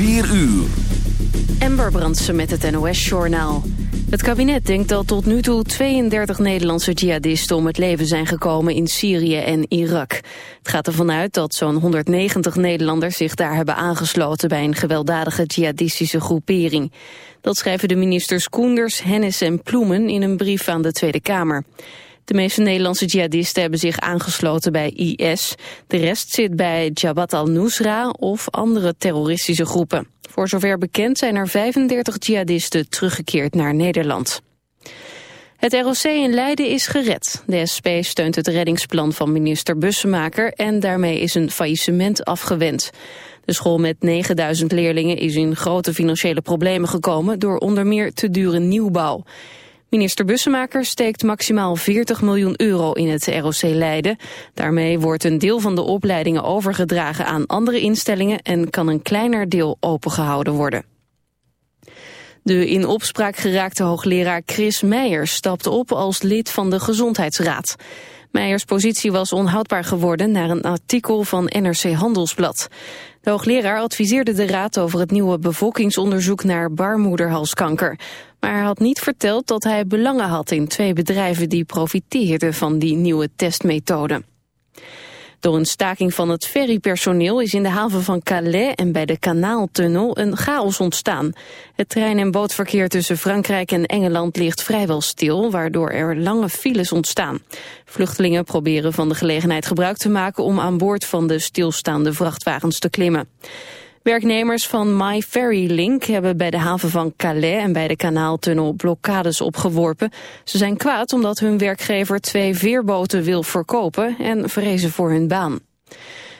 4 uur. Ember Brandsen met het NOS-journaal. Het kabinet denkt dat tot nu toe 32 Nederlandse jihadisten om het leven zijn gekomen in Syrië en Irak. Het gaat ervan uit dat zo'n 190 Nederlanders zich daar hebben aangesloten bij een gewelddadige jihadistische groepering. Dat schrijven de ministers Koenders, Hennis en Ploemen in een brief aan de Tweede Kamer. De meeste Nederlandse jihadisten hebben zich aangesloten bij IS. De rest zit bij Jabhat al-Nusra of andere terroristische groepen. Voor zover bekend zijn er 35 jihadisten teruggekeerd naar Nederland. Het ROC in Leiden is gered. De SP steunt het reddingsplan van minister Bussemaker... en daarmee is een faillissement afgewend. De school met 9000 leerlingen is in grote financiële problemen gekomen... door onder meer te dure nieuwbouw. Minister Bussemaker steekt maximaal 40 miljoen euro in het ROC Leiden. Daarmee wordt een deel van de opleidingen overgedragen aan andere instellingen en kan een kleiner deel opengehouden worden. De in opspraak geraakte hoogleraar Chris Meijer stapte op als lid van de Gezondheidsraad. Meijers positie was onhoudbaar geworden na een artikel van NRC Handelsblad. De hoogleraar adviseerde de raad over het nieuwe bevolkingsonderzoek naar baarmoederhalskanker. Maar hij had niet verteld dat hij belangen had in twee bedrijven die profiteerden van die nieuwe testmethode. Door een staking van het ferrypersoneel is in de haven van Calais en bij de Kanaaltunnel een chaos ontstaan. Het trein- en bootverkeer tussen Frankrijk en Engeland ligt vrijwel stil, waardoor er lange files ontstaan. Vluchtelingen proberen van de gelegenheid gebruik te maken om aan boord van de stilstaande vrachtwagens te klimmen. Werknemers van My Ferry Link hebben bij de haven van Calais en bij de kanaaltunnel blokkades opgeworpen. Ze zijn kwaad omdat hun werkgever twee veerboten wil verkopen en vrezen voor hun baan.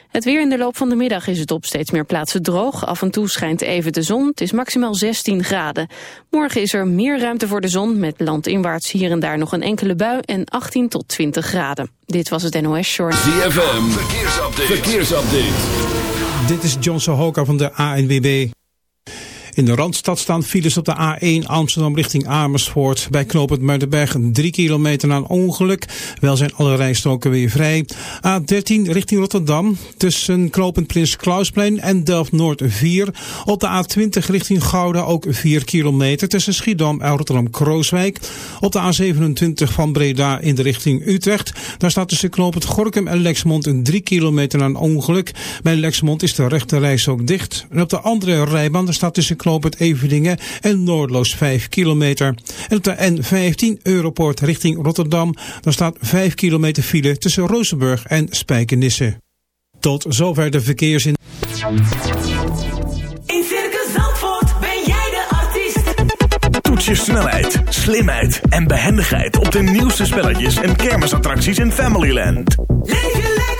Het weer in de loop van de middag is het op steeds meer plaatsen droog. Af en toe schijnt even de zon. Het is maximaal 16 graden. Morgen is er meer ruimte voor de zon... met landinwaarts hier en daar nog een enkele bui... en 18 tot 20 graden. Dit was het NOS Short. ZFM, verkeersupdate. verkeersupdate. Dit is John Sohoka van de ANWB. In de Randstad staan files op de A1 Amsterdam richting Amersfoort. Bij knooppunt Muidenberg 3 kilometer na een ongeluk. Wel zijn alle rijstroken weer vrij. A13 richting Rotterdam. Tussen knooppunt Prins Klausplein en Delft-Noord 4. Op de A20 richting Gouda ook 4 kilometer. Tussen Schiedam en Rotterdam-Krooswijk. Op de A27 van Breda in de richting Utrecht. Daar staat tussen knooppunt Gorkum en Lexmond 3 kilometer na een ongeluk. Bij Lexmond is de rechte reis ook dicht. En op de andere rijbaan staat tussen knooppunt Everdingen en Noordloos 5 kilometer. En op de N15 Europoort richting Rotterdam, dan staat 5 kilometer file tussen Rozenburg en Spijkenisse. Tot zover de verkeersin. In Circus Zandvoort ben jij de artiest. Toets je snelheid, slimheid en behendigheid op de nieuwste spelletjes en kermisattracties in Familyland. Leef je lekker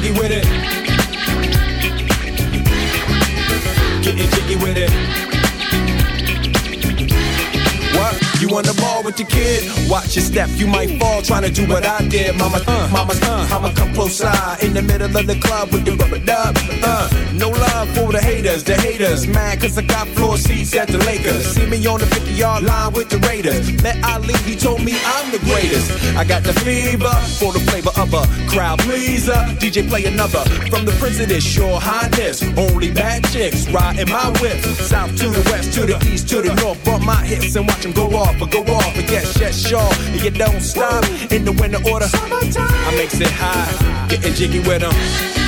Jiggy with it. Getting jiggy with it. What? You on the ball with your kid? Watch your step, you might fall trying to do what I did. Mama, uh, mama, uh, I'ma come close side in the middle of the club with the rubber dub. Uh, no love for the haters, the haters. Mad cause I got floor seats at the Lakers. See me on the 50 yard line with the Raiders. Met Ali, he told me I'm the greatest. I got the fever for the flavor of a crowd pleaser. DJ play another from the this sure highness. Only bad chicks riding my whip. South to the west, to the east, to the north. Bump my hips and watch them go off, but go off. But yes, yes, sure. And you don't stop in the winter order. I makes it high, getting jiggy with them.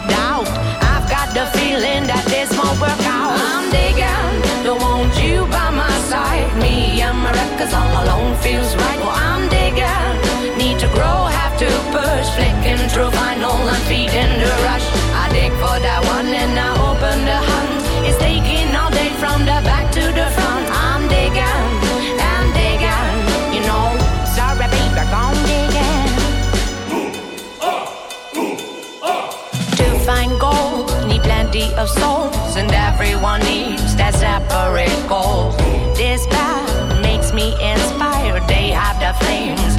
doubt. And everyone needs that separate goal. This path makes me inspired. They have the flames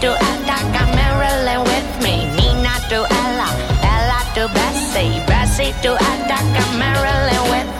To Attica, Marilyn with me. Nina to Ella, Ella to Bessie, Bessie to Attica, Marilyn with me.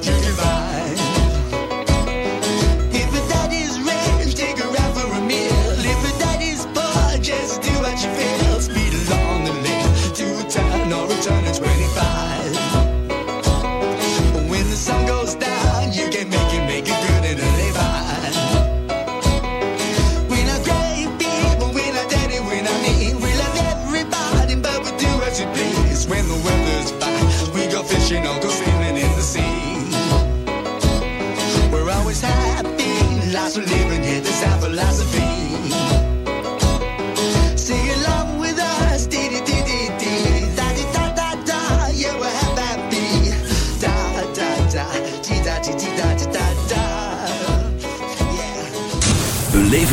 radicalizar.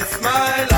It's my life.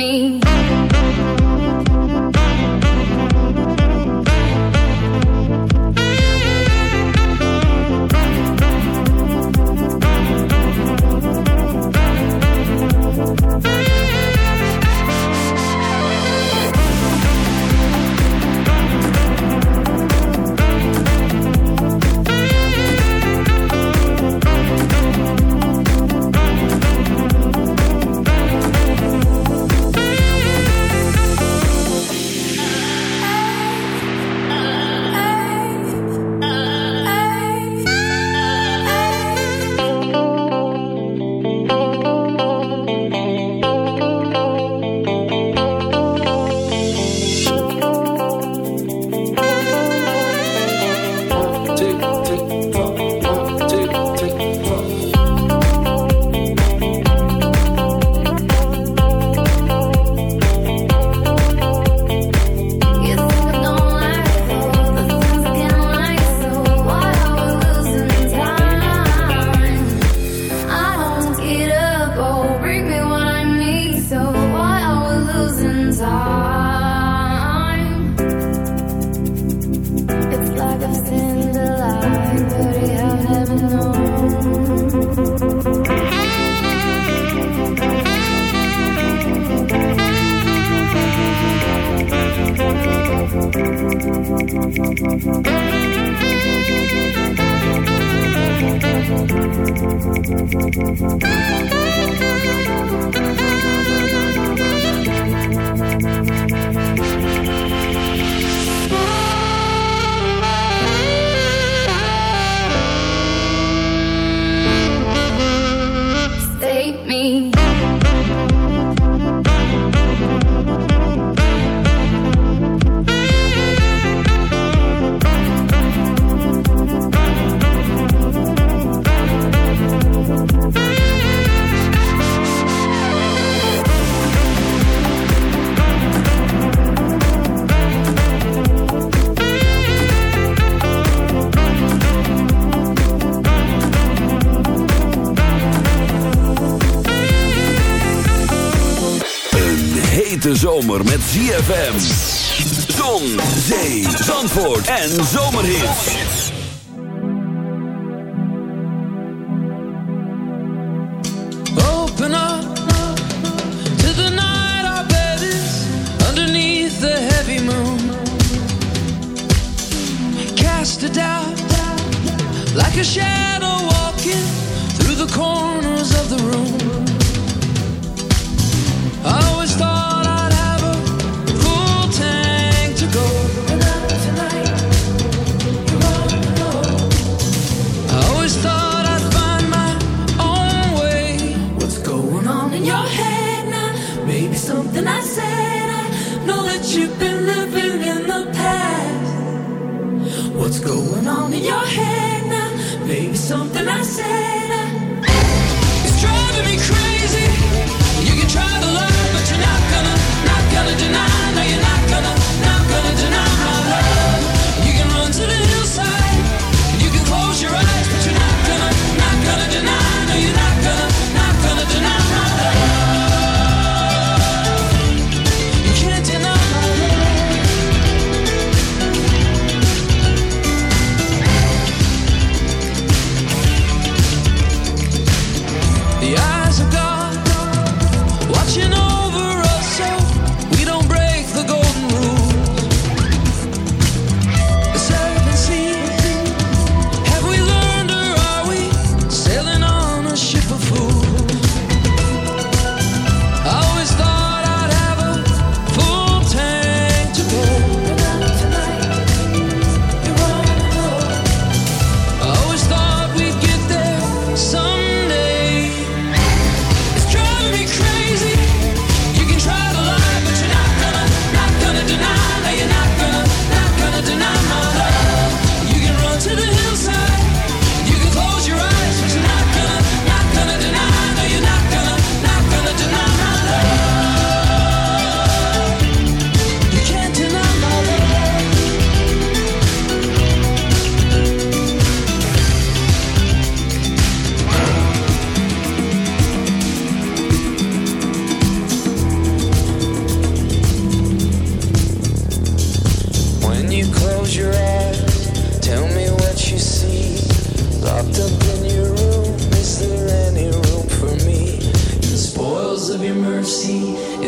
me. ZFM. Zon, zee, zandvoort en been living in the past. What's going on in your head now? Maybe something I said.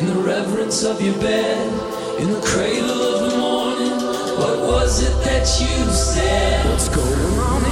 in the reverence of your bed, in the cradle of the morning. What was it that you said? What's going on?